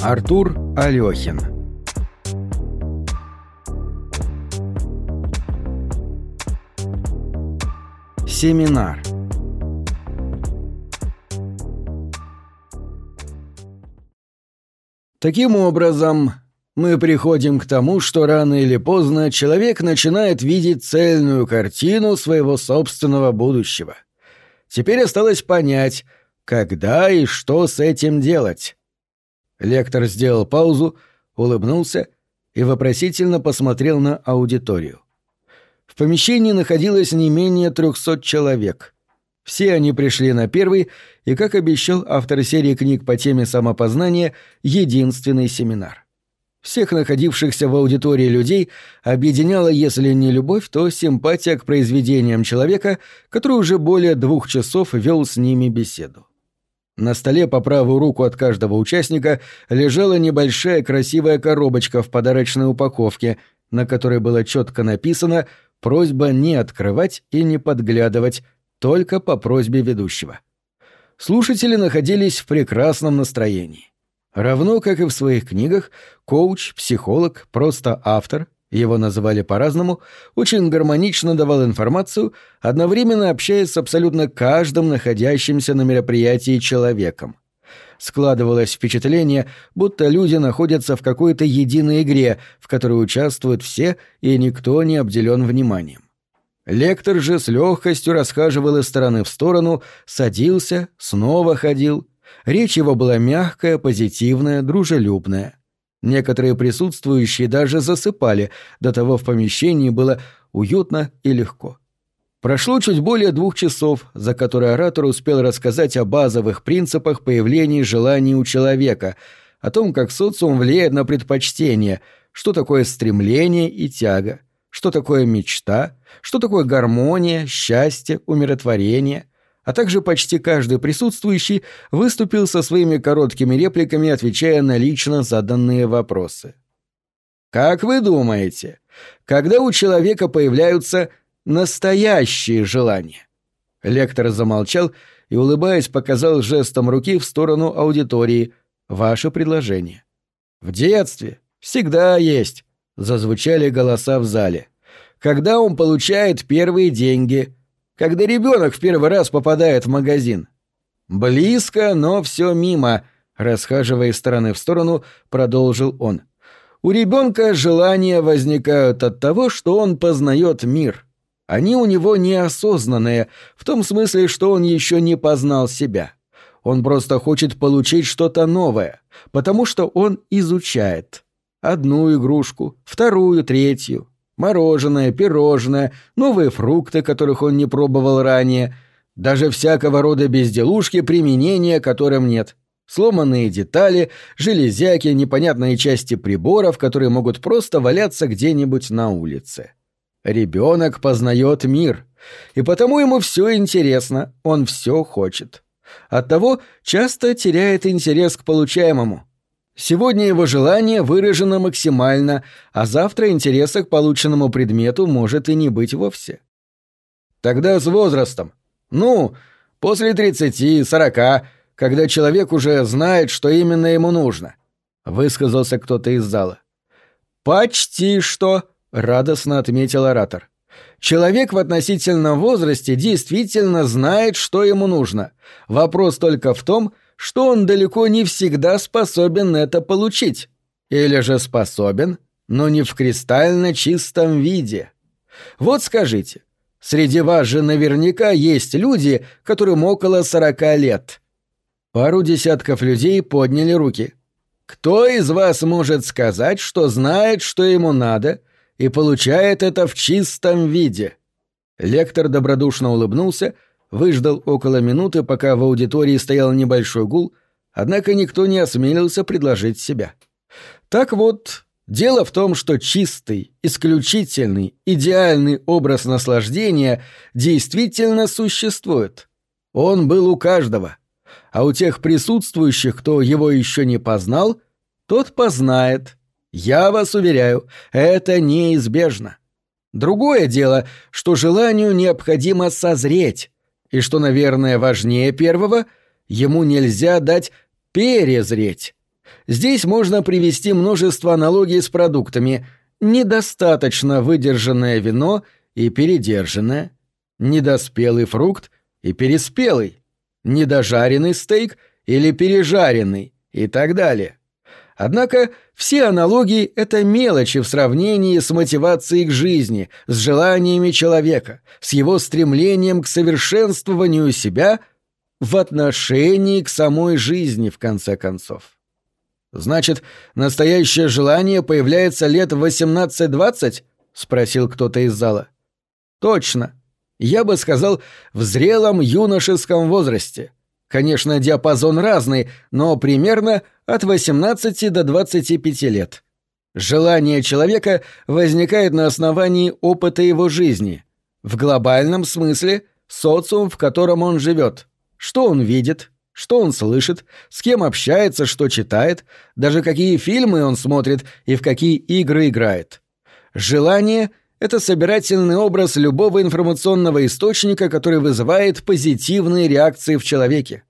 Артур Алёхин Семинар Таким образом, мы приходим к тому, что рано или поздно человек начинает видеть цельную картину своего собственного будущего. Теперь осталось понять, когда и что с этим делать. Лектор сделал паузу, улыбнулся и вопросительно посмотрел на аудиторию. В помещении находилось не менее трехсот человек. Все они пришли на первый и, как обещал автор серии книг по теме самопознания, единственный семинар. Всех находившихся в аудитории людей объединяла, если не любовь, то симпатия к произведениям человека, который уже более двух часов вел с ними беседу. На столе по правую руку от каждого участника лежала небольшая красивая коробочка в подарочной упаковке, на которой было четко написано «Просьба не открывать и не подглядывать, только по просьбе ведущего». Слушатели находились в прекрасном настроении. Равно как и в своих книгах, коуч, психолог, просто автор, его называли по-разному, очень гармонично давал информацию, одновременно общаясь с абсолютно каждым находящимся на мероприятии человеком. Складывалось впечатление, будто люди находятся в какой-то единой игре, в которой участвуют все, и никто не обделен вниманием. Лектор же с легкостью расхаживал из стороны в сторону, садился, снова ходил. Речь его была мягкая, позитивная, дружелюбная. Некоторые присутствующие даже засыпали, до того в помещении было уютно и легко. Прошло чуть более двух часов, за которые оратор успел рассказать о базовых принципах появления желаний у человека, о том, как социум влияет на предпочтение, что такое стремление и тяга, что такое мечта, что такое гармония, счастье, умиротворение, а также почти каждый присутствующий выступил со своими короткими репликами, отвечая на лично заданные вопросы. Как вы думаете, когда у человека появляются настоящие желания? Лектор замолчал и, улыбаясь, показал жестом руки в сторону аудитории. Ваше предложение. В детстве всегда есть зазвучали голоса в зале. Когда он получает первые деньги? Когда ребенок в первый раз попадает в магазин? Близко, но все мимо, расхаживая из стороны в сторону, продолжил он. У ребенка желания возникают от того, что он познает мир. Они у него неосознанные, в том смысле, что он еще не познал себя. Он просто хочет получить что-то новое, потому что он изучает. Одну игрушку, вторую, третью. Мороженое, пирожное, новые фрукты, которых он не пробовал ранее. Даже всякого рода безделушки, применения которым нет. Сломанные детали, железяки, непонятные части приборов, которые могут просто валяться где-нибудь на улице. Ребенок познает мир, и потому ему все интересно, он все хочет. Оттого часто теряет интерес к получаемому, Сегодня его желание выражено максимально, а завтра интереса к полученному предмету может и не быть вовсе. Тогда с возрастом. Ну, после тридцати, сорока, когда человек уже знает, что именно ему нужно. Высказался кто-то из зала. «Почти что», — радостно отметил оратор. Человек в относительном возрасте действительно знает, что ему нужно. Вопрос только в том, что он далеко не всегда способен это получить. Или же способен, но не в кристально чистом виде. Вот скажите, среди вас же наверняка есть люди, которым около сорока лет. Пару десятков людей подняли руки. Кто из вас может сказать, что знает, что ему надо, и получает это в чистом виде? Лектор добродушно улыбнулся, выждал около минуты, пока в аудитории стоял небольшой гул, однако никто не осмелился предложить себя. Так вот, дело в том, что чистый, исключительный, идеальный образ наслаждения действительно существует. Он был у каждого. А у тех присутствующих, кто его еще не познал, тот познает. Я вас уверяю, это неизбежно. Другое дело, что желанию необходимо созреть, и что, наверное, важнее первого, ему нельзя дать перезреть. Здесь можно привести множество аналогий с продуктами. Недостаточно выдержанное вино и передержанное, недоспелый фрукт и переспелый, недожаренный стейк или пережаренный и так далее. Однако все аналогии — это мелочи в сравнении с мотивацией к жизни, с желаниями человека, с его стремлением к совершенствованию себя в отношении к самой жизни, в конце концов. «Значит, настоящее желание появляется лет в 18-20?» — спросил кто-то из зала. «Точно. Я бы сказал, в зрелом юношеском возрасте. Конечно, диапазон разный, но примерно от 18 до 25 лет. Желание человека возникает на основании опыта его жизни. В глобальном смысле социум, в котором он живет. Что он видит, что он слышит, с кем общается, что читает, даже какие фильмы он смотрит и в какие игры играет. Желание — это собирательный образ любого информационного источника, который вызывает позитивные реакции в человеке.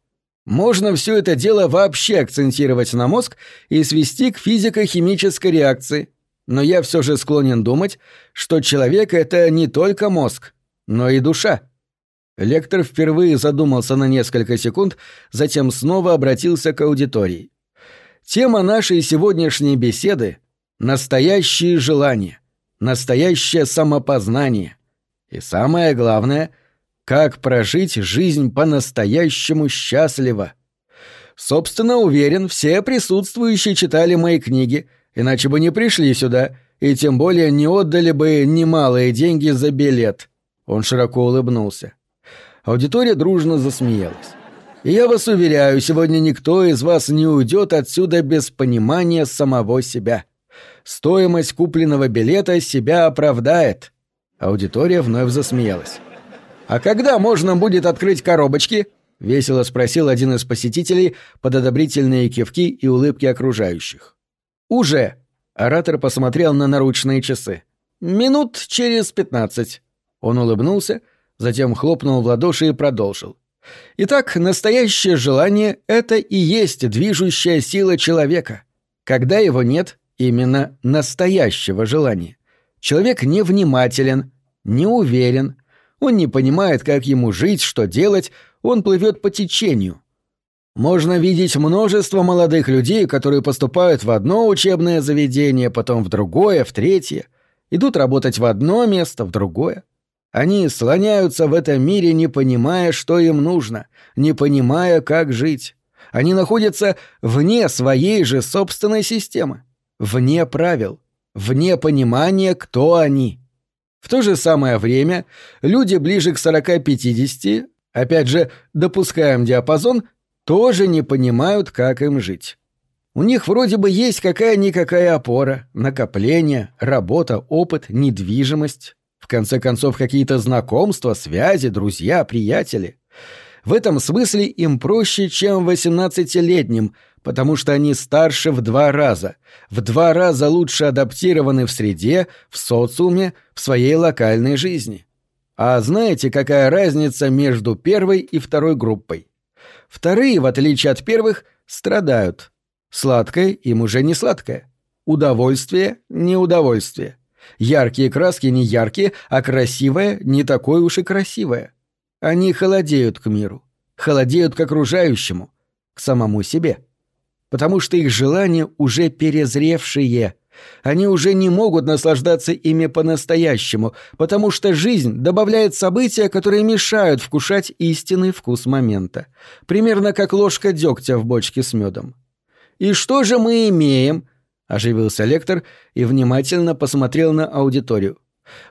Можно все это дело вообще акцентировать на мозг и свести к физико-химической реакции. Но я все же склонен думать, что человек — это не только мозг, но и душа. Лектор впервые задумался на несколько секунд, затем снова обратился к аудитории. Тема нашей сегодняшней беседы — настоящие желания — настоящее самопознание. И самое главное, как прожить жизнь по-настоящему счастливо. Собственно, уверен, все присутствующие читали мои книги, иначе бы не пришли сюда, и тем более не отдали бы немалые деньги за билет. Он широко улыбнулся. Аудитория дружно засмеялась. И я вас уверяю, сегодня никто из вас не уйдет отсюда без понимания самого себя стоимость купленного билета себя оправдает. Аудитория вновь засмеялась. «А когда можно будет открыть коробочки?» — весело спросил один из посетителей под одобрительные кивки и улыбки окружающих. «Уже!» — оратор посмотрел на наручные часы. «Минут через пятнадцать». Он улыбнулся, затем хлопнул в ладоши и продолжил. Итак, настоящее желание — это и есть движущая сила человека. Когда его нет, именно настоящего желания. Человек невнимателен, не уверен, он не понимает, как ему жить, что делать, он плывет по течению. Можно видеть множество молодых людей, которые поступают в одно учебное заведение, потом в другое, в третье, идут работать в одно место, в другое. Они слоняются в этом мире, не понимая, что им нужно, не понимая, как жить. Они находятся вне своей же собственной системы вне правил, вне понимания, кто они. В то же самое время люди ближе к 40-50, опять же, допускаем диапазон, тоже не понимают, как им жить. У них вроде бы есть какая-никакая опора, накопление, работа, опыт, недвижимость, в конце концов какие-то знакомства, связи, друзья, приятели. В этом смысле им проще, чем 18-летним, потому что они старше в два раза, в два раза лучше адаптированы в среде, в социуме, в своей локальной жизни. А знаете, какая разница между первой и второй группой? Вторые, в отличие от первых, страдают. Сладкое им уже не сладкое. Удовольствие — не удовольствие. Яркие краски не яркие, а красивое не такое уж и красивое. Они холодеют к миру, холодеют к окружающему, к самому себе потому что их желания уже перезревшие. Они уже не могут наслаждаться ими по-настоящему, потому что жизнь добавляет события, которые мешают вкушать истинный вкус момента. Примерно как ложка дегтя в бочке с медом. «И что же мы имеем?» — оживился лектор и внимательно посмотрел на аудиторию.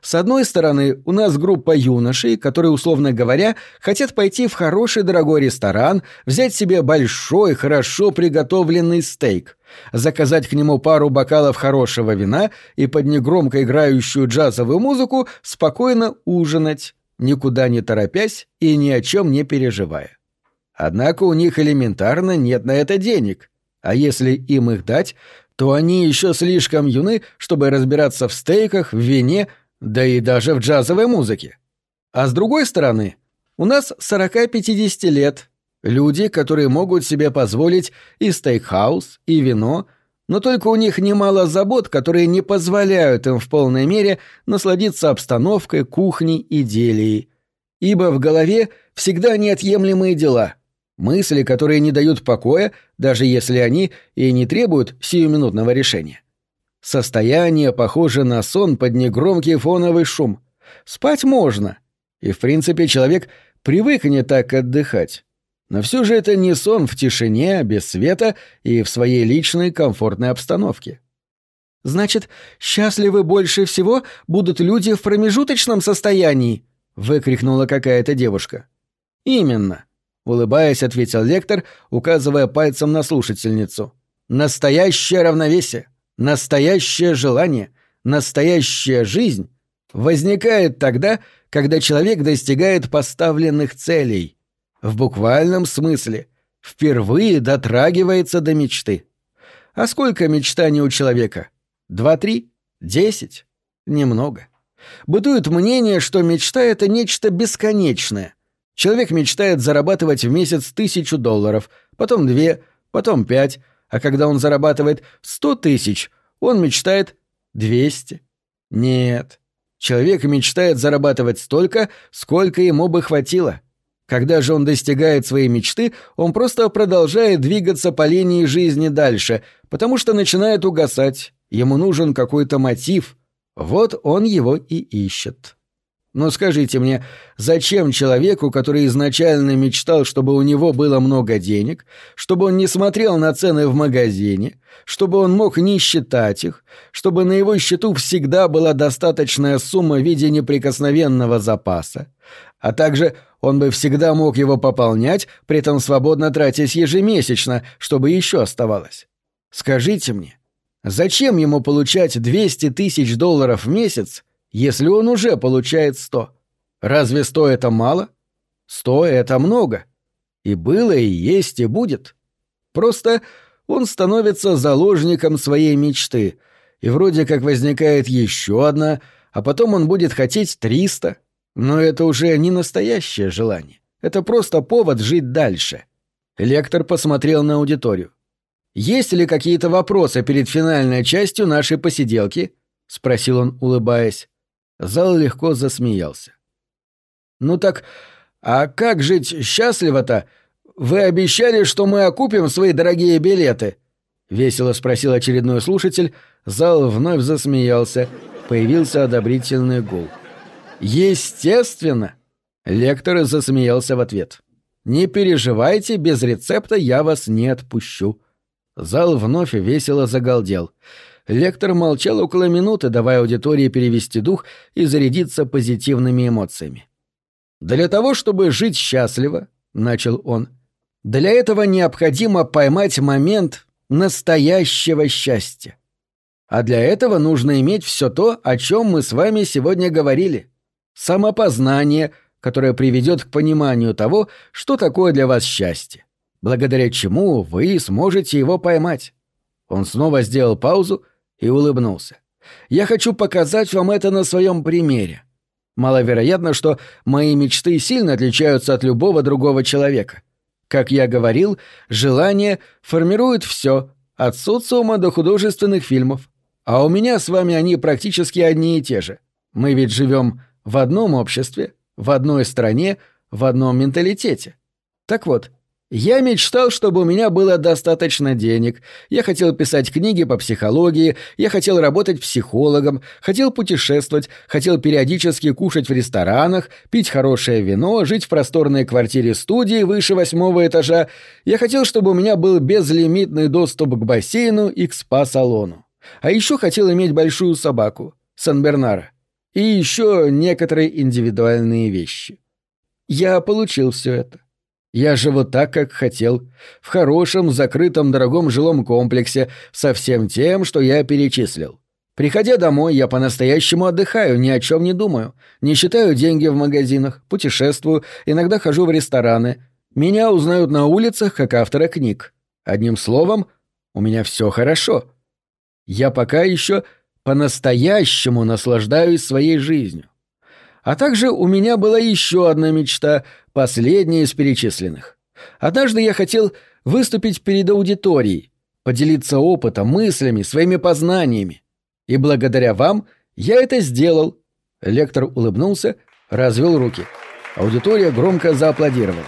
С одной стороны, у нас группа юношей, которые, условно говоря, хотят пойти в хороший дорогой ресторан, взять себе большой, хорошо приготовленный стейк, заказать к нему пару бокалов хорошего вина и под негромко играющую джазовую музыку спокойно ужинать, никуда не торопясь и ни о чем не переживая. Однако у них элементарно нет на это денег, а если им их дать, то они еще слишком юны, чтобы разбираться в стейках, в вине, да и даже в джазовой музыке. А с другой стороны, у нас 40-50 лет. Люди, которые могут себе позволить и стейкхаус, и вино, но только у них немало забот, которые не позволяют им в полной мере насладиться обстановкой, кухней и делией. Ибо в голове всегда неотъемлемые дела, мысли, которые не дают покоя, даже если они и не требуют сиюминутного решения. Состояние похоже на сон под негромкий фоновый шум. Спать можно. И, в принципе, человек привыкнет так отдыхать. Но все же это не сон в тишине, без света и в своей личной комфортной обстановке. «Значит, счастливы больше всего будут люди в промежуточном состоянии?» — выкрикнула какая-то девушка. «Именно», — улыбаясь, ответил лектор, указывая пальцем на слушательницу. «Настоящее равновесие, настоящее желание, настоящая жизнь возникает тогда, когда человек достигает поставленных целей» в буквальном смысле, впервые дотрагивается до мечты. А сколько мечтаний у человека? Два-три? Десять? Немного. Бытует мнение, что мечта — это нечто бесконечное. Человек мечтает зарабатывать в месяц тысячу долларов, потом две, потом пять, а когда он зарабатывает сто тысяч, он мечтает двести. Нет. Человек мечтает зарабатывать столько, сколько ему бы хватило — когда же он достигает своей мечты, он просто продолжает двигаться по линии жизни дальше, потому что начинает угасать, ему нужен какой-то мотив. Вот он его и ищет. Но скажите мне, зачем человеку, который изначально мечтал, чтобы у него было много денег, чтобы он не смотрел на цены в магазине, чтобы он мог не считать их, чтобы на его счету всегда была достаточная сумма в виде неприкосновенного запаса, а также он бы всегда мог его пополнять, при этом свободно тратясь ежемесячно, чтобы еще оставалось. Скажите мне, зачем ему получать 200 тысяч долларов в месяц, если он уже получает 100? Разве 100 это мало? 100 это много. И было, и есть, и будет. Просто он становится заложником своей мечты, и вроде как возникает еще одна, а потом он будет хотеть 300, но это уже не настоящее желание. Это просто повод жить дальше. Лектор посмотрел на аудиторию. «Есть ли какие-то вопросы перед финальной частью нашей посиделки?» — спросил он, улыбаясь. Зал легко засмеялся. «Ну так, а как жить счастливо-то? Вы обещали, что мы окупим свои дорогие билеты?» — весело спросил очередной слушатель. Зал вновь засмеялся. Появился одобрительный гул. «Естественно!» Лектор засмеялся в ответ. «Не переживайте, без рецепта я вас не отпущу». Зал вновь весело загалдел. Лектор молчал около минуты, давая аудитории перевести дух и зарядиться позитивными эмоциями. «Для того, чтобы жить счастливо», — начал он, — «для этого необходимо поймать момент настоящего счастья. А для этого нужно иметь все то, о чем мы с вами сегодня говорили самопознание, которое приведет к пониманию того, что такое для вас счастье, благодаря чему вы сможете его поймать. Он снова сделал паузу и улыбнулся. Я хочу показать вам это на своем примере. Маловероятно, что мои мечты сильно отличаются от любого другого человека. Как я говорил, желание формирует все, от социума до художественных фильмов. А у меня с вами они практически одни и те же. Мы ведь живем в одном обществе, в одной стране, в одном менталитете. Так вот, я мечтал, чтобы у меня было достаточно денег. Я хотел писать книги по психологии, я хотел работать психологом, хотел путешествовать, хотел периодически кушать в ресторанах, пить хорошее вино, жить в просторной квартире-студии выше восьмого этажа. Я хотел, чтобы у меня был безлимитный доступ к бассейну и к спа-салону. А еще хотел иметь большую собаку, Сан-Бернара и еще некоторые индивидуальные вещи. Я получил все это. Я живу так, как хотел, в хорошем, закрытом, дорогом жилом комплексе, со всем тем, что я перечислил. Приходя домой, я по-настоящему отдыхаю, ни о чем не думаю, не считаю деньги в магазинах, путешествую, иногда хожу в рестораны. Меня узнают на улицах как автора книг. Одним словом, у меня все хорошо. Я пока еще по-настоящему наслаждаюсь своей жизнью. А также у меня была еще одна мечта, последняя из перечисленных. Однажды я хотел выступить перед аудиторией, поделиться опытом, мыслями, своими познаниями. И благодаря вам я это сделал. Лектор улыбнулся, развел руки. Аудитория громко зааплодировала.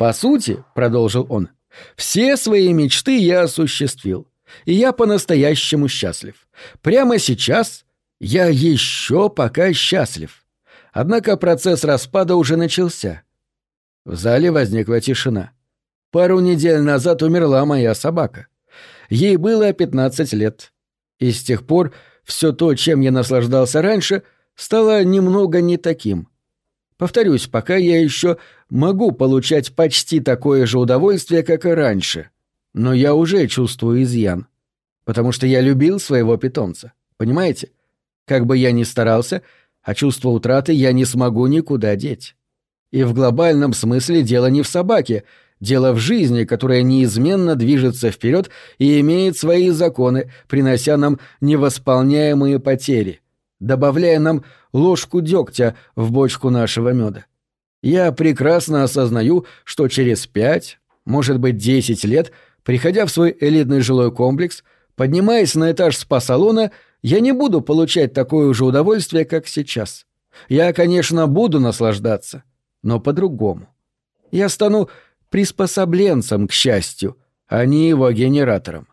По сути, продолжил он, все свои мечты я осуществил. И я по-настоящему счастлив. Прямо сейчас я еще пока счастлив. Однако процесс распада уже начался. В зале возникла тишина. Пару недель назад умерла моя собака. Ей было 15 лет. И с тех пор все то, чем я наслаждался раньше, стало немного не таким. Повторюсь, пока я еще могу получать почти такое же удовольствие, как и раньше. Но я уже чувствую изъян. Потому что я любил своего питомца. Понимаете? Как бы я ни старался, а чувство утраты я не смогу никуда деть. И в глобальном смысле дело не в собаке, дело в жизни, которая неизменно движется вперед и имеет свои законы, принося нам невосполняемые потери, добавляя нам ложку дегтя в бочку нашего меда. Я прекрасно осознаю, что через пять, может быть, десять лет, приходя в свой элитный жилой комплекс, поднимаясь на этаж спа-салона, я не буду получать такое же удовольствие, как сейчас. Я, конечно, буду наслаждаться, но по-другому. Я стану приспособленцем к счастью, а не его генератором.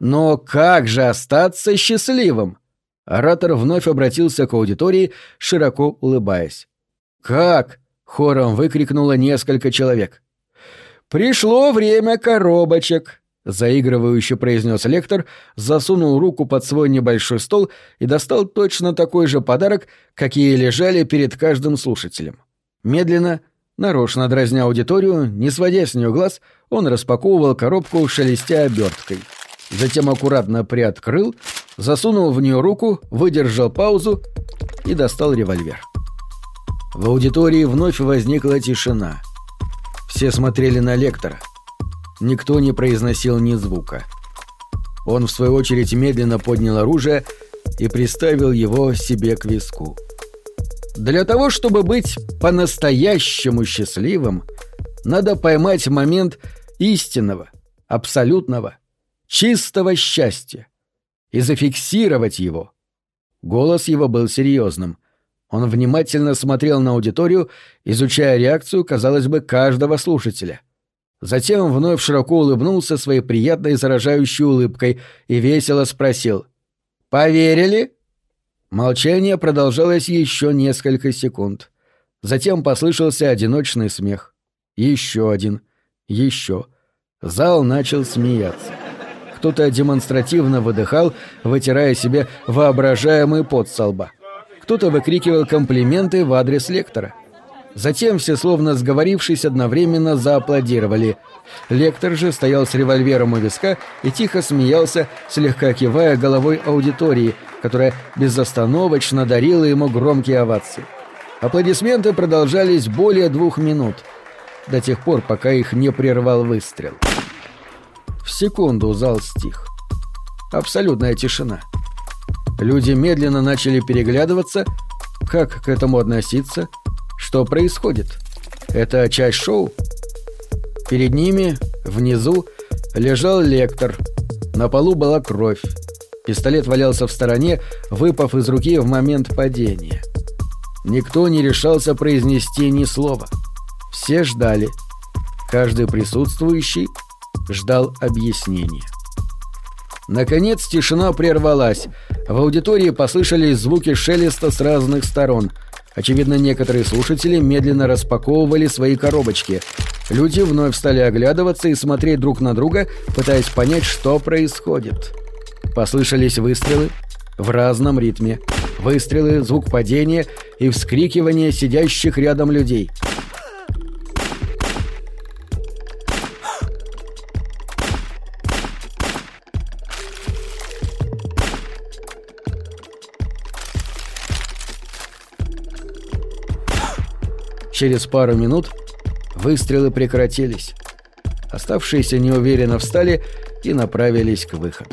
Но как же остаться счастливым? Оратор вновь обратился к аудитории, широко улыбаясь. «Как?» — хором выкрикнуло несколько человек. «Пришло время коробочек», — заигрывающе произнес лектор, засунул руку под свой небольшой стол и достал точно такой же подарок, какие лежали перед каждым слушателем. Медленно, нарочно дразня аудиторию, не сводя с нее глаз, он распаковывал коробку, шелестя оберткой. Затем аккуратно приоткрыл, засунул в нее руку, выдержал паузу и достал револьвер. В аудитории вновь возникла тишина. Все смотрели на лектора. Никто не произносил ни звука. Он, в свою очередь, медленно поднял оружие и приставил его себе к виску. Для того, чтобы быть по-настоящему счастливым, надо поймать момент истинного, абсолютного, чистого счастья и зафиксировать его. Голос его был серьезным. Он внимательно смотрел на аудиторию, изучая реакцию, казалось бы, каждого слушателя. Затем вновь широко улыбнулся своей приятной заражающей улыбкой и весело спросил «Поверили?» Молчание продолжалось еще несколько секунд. Затем послышался одиночный смех. Еще один. Еще. Зал начал смеяться. Кто-то демонстративно выдыхал, вытирая себе воображаемый пот со лба. Кто-то выкрикивал комплименты в адрес лектора. Затем все, словно сговорившись, одновременно зааплодировали. Лектор же стоял с револьвером у виска и тихо смеялся, слегка кивая головой аудитории, которая безостановочно дарила ему громкие овации. Аплодисменты продолжались более двух минут, до тех пор, пока их не прервал выстрел. В секунду зал стих. Абсолютная тишина. Люди медленно начали переглядываться, как к этому относиться, что происходит. Это часть шоу? Перед ними, внизу, лежал лектор. На полу была кровь. Пистолет валялся в стороне, выпав из руки в момент падения. Никто не решался произнести ни слова. Все ждали. Каждый присутствующий ждал объяснения. Наконец тишина прервалась. В аудитории послышались звуки шелеста с разных сторон. Очевидно, некоторые слушатели медленно распаковывали свои коробочки. Люди вновь стали оглядываться и смотреть друг на друга, пытаясь понять, что происходит. Послышались выстрелы в разном ритме. Выстрелы, звук падения и вскрикивание сидящих рядом людей. Через пару минут выстрелы прекратились. Оставшиеся неуверенно встали и направились к выходу.